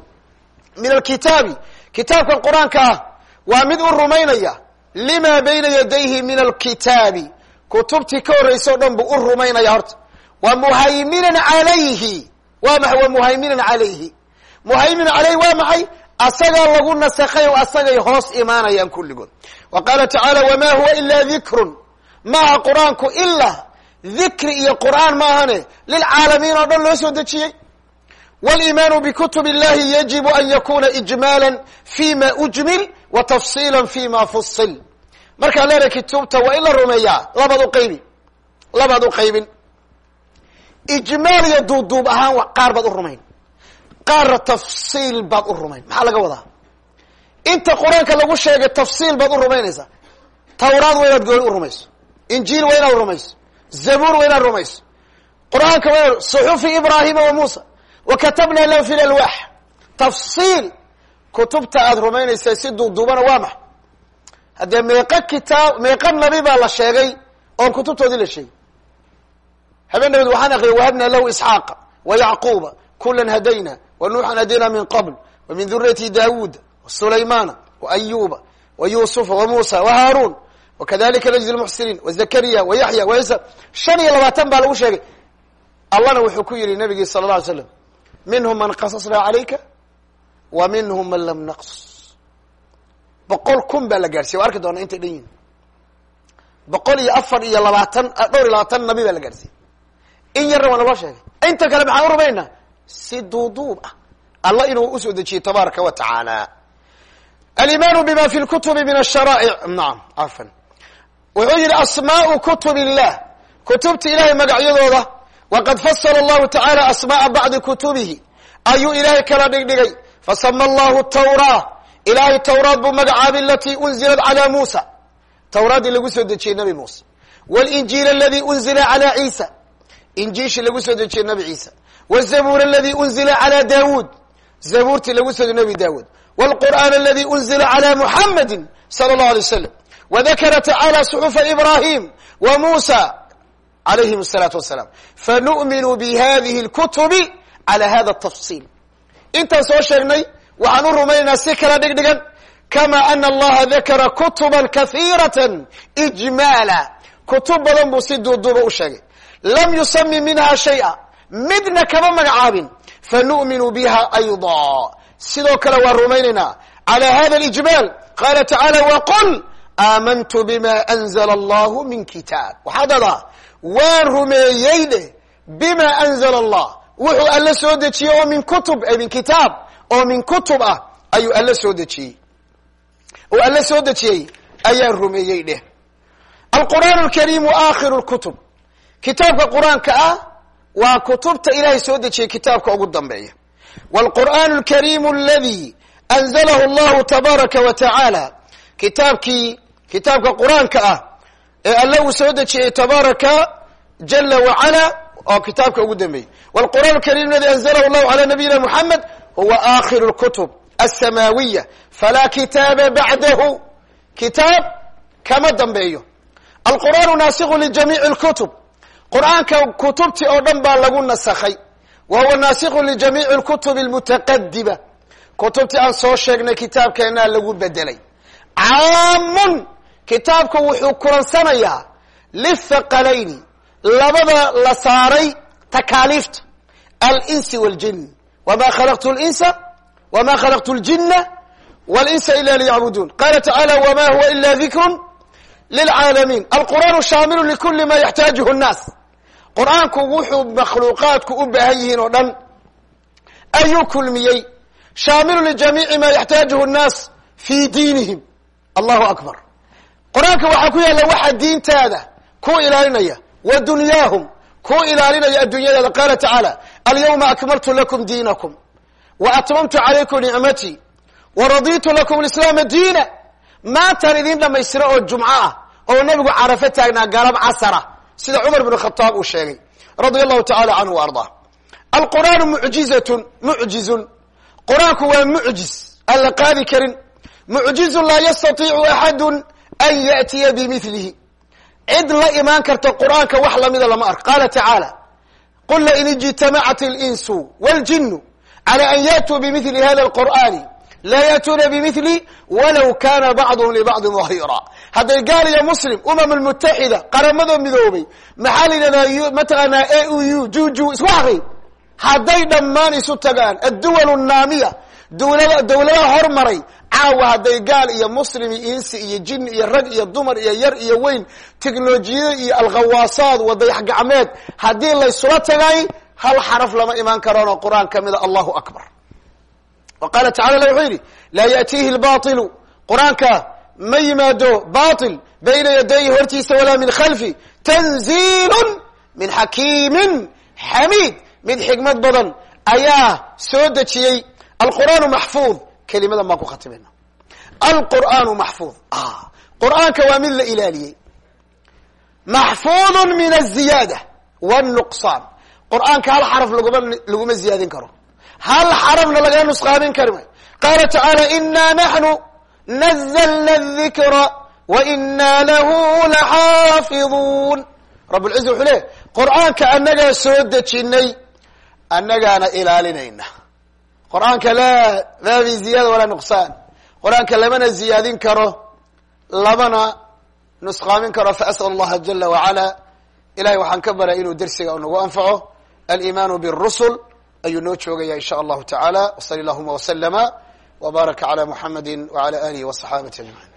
min alkitaabi. Kitaabkan qur'aanka ah waa mid u rumaynaya lima bayna yadayhi min alkitaabi. Kutubtii ka horreysa o dhan buu u rumaynaya horta. Wa muhayminan calayhi waa maxay wa muhayminan calayhi muhayminan calayhi waa maxay asagaa lagu nasakhay oo asagay hoos imaanayaan kulligood. Wa qaala tacaala wama huwa ila dikrun maaha qur'aanku ilaa dikri iyo qur'aan maahane lilcaalamiin oo dhan loo soo dejiyey. Waliimaanu bikutub illahi yajibu an yakuna ijmaala fi ma ujmil wa tafsiila fi fusil markaan leedahay kutubta waa in la rumeeyaa labaad u qaybi labaad u qaybin. Ijmaal iyo duubduub ahaan qaar baad u rumayn qaarna tafsiil baad u rumayn. Maxaa laga wadaa? Inta qur'aanka lagu sheegay tafsiil baad u rumaynaysaa. Tawraad waa inaad gooni u rumayso. Injiil waa rumayso. Zabuur waa inaad rumayso. Qur'aanka waa suxufi ibraahima wa muusa wa katabna lahu fi lalwaax tafsiil kutubta aad rumaynaysaa si duubduubana waa maxa haddee meeqa kitaab meeqa nabi baa la sheegay oon kutubtoodii la sheegay. Habeen dhabeed waxaan akriya wahabna lahu isxaaqa wa yacquuba kula hadayna wa nuuxan hadayna min qabl wa min duriyati wa yuusufa wa muusa wa haaruun wakadalika najzi lmuxsiniin wa zakariya wa yaxya wa ciisa shan iyo labaatan baa lagu sheegay. Allahna wuxuu ku yihi nabigii sala alla alay slam minhum man qasasna calayka wa minhum man lam naqsus. Boqol kun baa la gaadhsiya wa arki doona intay dhan yihiin boqol iyo afar iyo labaatan dhowr iyo labaatan nabi baa la gaadhsiiyey in yarna waa naloo sheegay. Inta kale maxaan u rumaynaa si duuduub ah. Allah inuu u soo dejiyey tabaaraka wa tacaala. Alimaanu bima fi lkutubi min asharaa'ic nacam cafan wuxuu yihi asmaau kutub illah kutubta ilahay magacyadooda waqad fasala allahu tacaala asmaaa bacdi kutubihi. Ayuu ilaahay kala dhigdhigay. Fasama allahu tawraa. Ilaahay tawraad buu magacaabay alatii unzilat calaa muusa. Tawraaddii lagu soo dejiyey nabi muuse. Walinjiil aladii unzila calaa ciisa injiishi lagu soo dejiyey nabi ciisa. Wzabuur aladi unzila calaa daawuud. Zabuurtii lagu soo nabi daawuud. Wlqur'aan aladi unzila calaa muxamadi sala اllahu alay wasalam wadakara tacaala suxufa ibrahim wa muusa alayhim asalaatu wasalaam fanu'minu bihadihi lkutubi calaa hada tafsiil intaan soo sheegnay waxaan u rumaynaynaa si kala dhigdhigan kama ana allaha dakara kutuba kaiirat ijmaala. Kutub badan buu si duuduuba u sheegay lam yusami minha shayئa midna kama magacaabin fanu'minu biha ayضا sidoo kale waan rumaynaynaa calى hada اlijmaal qala tacala waqul aamantu bima anzla allahu min kitaab waxaa dadaa waan rumeeyey dheh bima anzla allah wuxuu alla soo dejiyey oo min kutub ay min kitaab oo min kutub ah ayuu alla soo dejiyey oo alla soo dejiyey ayaan rumeeyey dheh alqur'aan اlkariimu aakhiru اlkutub kitaabka qur-aanka ah waa kutubta ilaahay soo dejiyey kitaabka ugu dambeeya wاlqur'aan اlkariimu aladi anzalahu allahu tabaaraka wa tacaala kitaabkii kitaabka qur-aanka ah ee alla uu soo dejiyey tabaaraka jala wacala oo kitaabka ugu dambeeyey wاlqur'an اlkarim aladi anzalahu allahu calى nabiyina muxamed huwa aakhiru اlkutub alsamaawiya falaa kitaaba bacdahu kitaab kama dambeeyo alqur'aanu naasiku lijamiici اlkutub qur'aanka kutubtii oo dhan baa lagu nasakhay wa huwa naasiku lijamiici اlkutub اlmutaqadima kutubtii aan soo sheegnay kitaabkeenaa lagu bedelay caamun kitaabku wuxuu kulansanayaa lithaqalayni labada la saaray takaaliifta alinsi waljin wama khalaqtu linsa wma khalaqtu ljina wاlinsa ila liyacbuduun qala tacala wma huwa ila dikrun lilcaalamiin alqur'aanu shaamilu likuli ma yaxtaajuhu الnaas qur'aanku wuxuu makhluuqaadku u baahan yihiin oo dhan. Ayuu kulmiyey. Shaamilu lijamiici ma yaxtaajuhu الnaas fi diinihim. Allahu akbar. Qur'aanka waxaa ku yaalla waxa diintaada ku ilaalinaya. Wa dunyaahum ku ilaalinaya adduunyadaada. Qaala tacaala alyawma akmaltu lakum diinakum wa atmamtu calaykum nicmatii wa raditu lakum lislaama diina. Maantaan idin dhamaystira oo jumco ah oo nabigu carafo taagnaa galab casara sida cumar bn khataab uu sheegay radia allahu tacala canhu wa ardaa alqur'aanu mucjizatun mucjizun qur-aanku waa mucjiz aan la qaadi karin mucjizun laa yastatiicu axadun an ya'tiya bimilihi cid la imaan karta qur'aanka wax lamida lama ark qaala tacaala qul lain ijtamacat اlinsu wاljinu calى an yaأtuu bimili hada اlqur'ani laa ya'tuuna bimili walow kana bacduhm libacdi dahira hadday gaal iyo muslim umam lmutaxida qaramada midoobay maxaa la yidhahdaa mataqaanaa a u u juju isku akri hadday dhammaan isu tagaan adduwal naamiya dowladda dowladaha hormaray caawa hadday gaal iyo muslim iyo insi iyo jin iyo rag iyo dumar iyo yar iyo weyn teknolojiyada iyo alkhawaasaad wadayax gacmeed haddii laysula tagay hal xaraf lama imaan karoonoo qur'aan ka wa qaala tacala la wuxuu yidhi laa ya'tiihi lbailu qur'aanka ma yimaado bail bayna yadayhi hortiisa walaa min khalfi. Tanziilun min xakiimin xamiid mid xikmad badan ayaa soo dejiyey. Alqur'aanu maxfuud kelimadan baan ku khatimayna alqur'aanu maxfuud qur'aanka waa mid la ilaaliyey. Maxfuudun min aziyaada wاnuqsaan qur'aanka hal xaraf laguma laguma ziyaadin karo hal xarafna lagaa nusqaamin kari way qaala tacaala inaa naxnu nazalna adikra wa inaa lahu laxaafiduun. Rabulciza wuxuu leeyahy qur'aanka annagaa soo dejinay annagaana ilaalinayna. Qur'aanka laa laa fi ziyaada walaa nuqsaan. Qur'aanka lamana ziyaadin karo lamana nusqaamin karo. Faas'al allaha jala wacala ilahay waxaan ka barya inuu dersiga nagu anfaco. Alimaanu birusul ayuu noo joogaya in sha allahu tacaala wsali allahuma waslama wbaaraka cala muxamadi wala alihi waصaxaabati ajmaciin